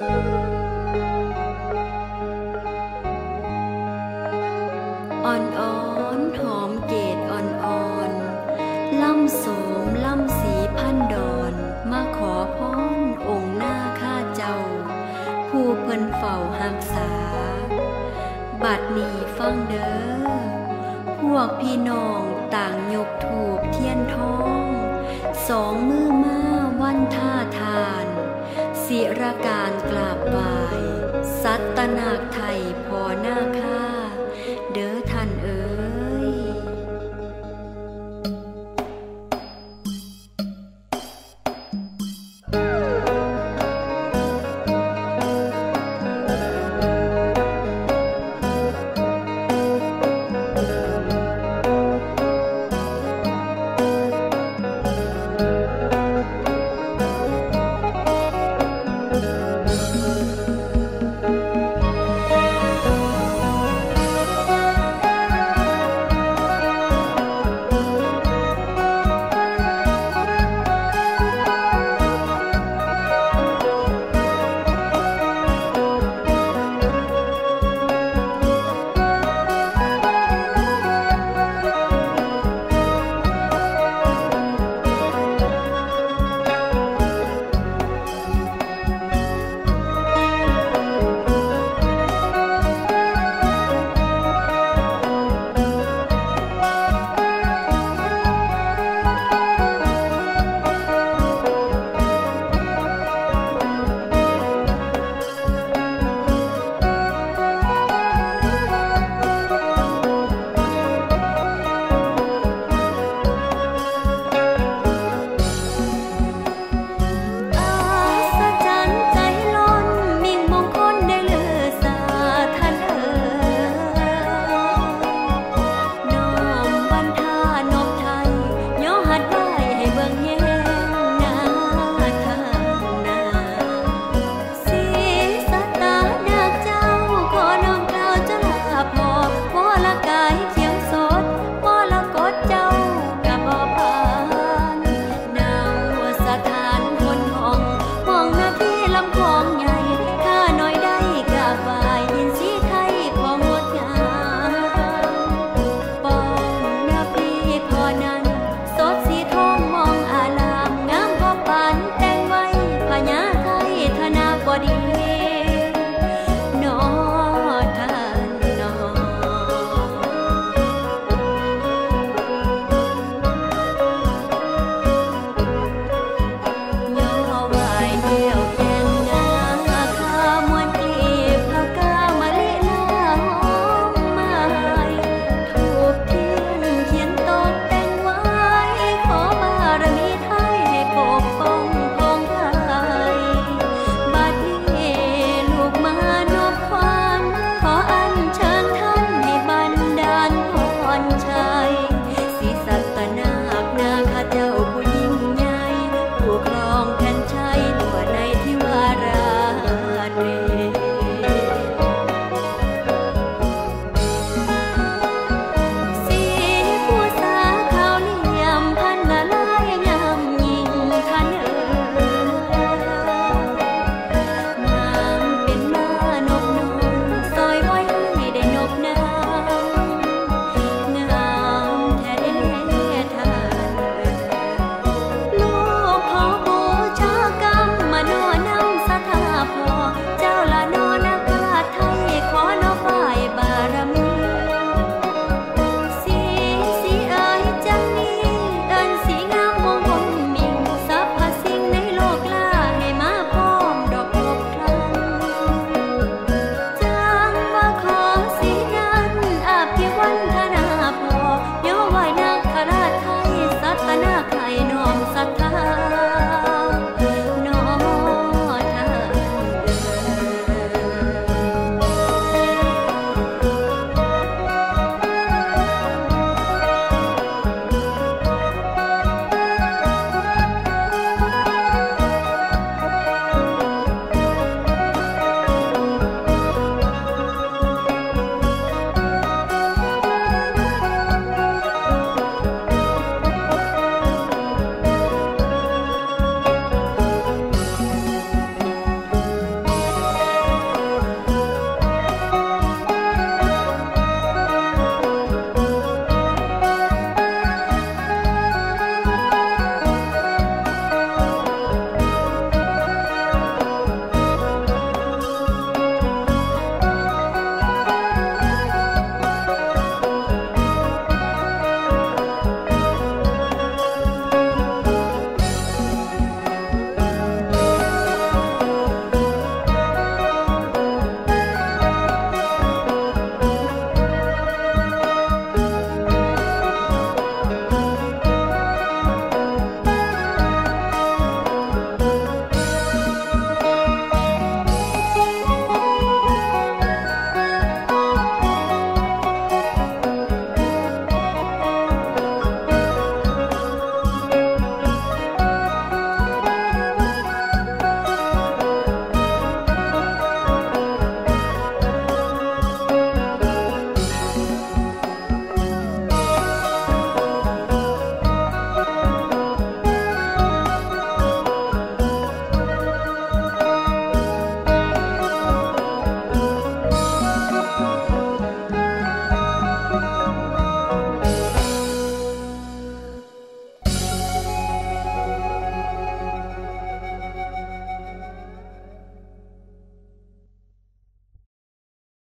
อ่อนอ่อนหอมเกตอ่อนอ่อนล่ำโสมล่ำสีพันดอนมาขอพรองค์หน้าข้าเจ้า ผู้เพิ่นเฝ้าหักษา บัดนี้ฟังเด้อพวกพี่น้องต่างยกถูกเทียนทอง สองมือมา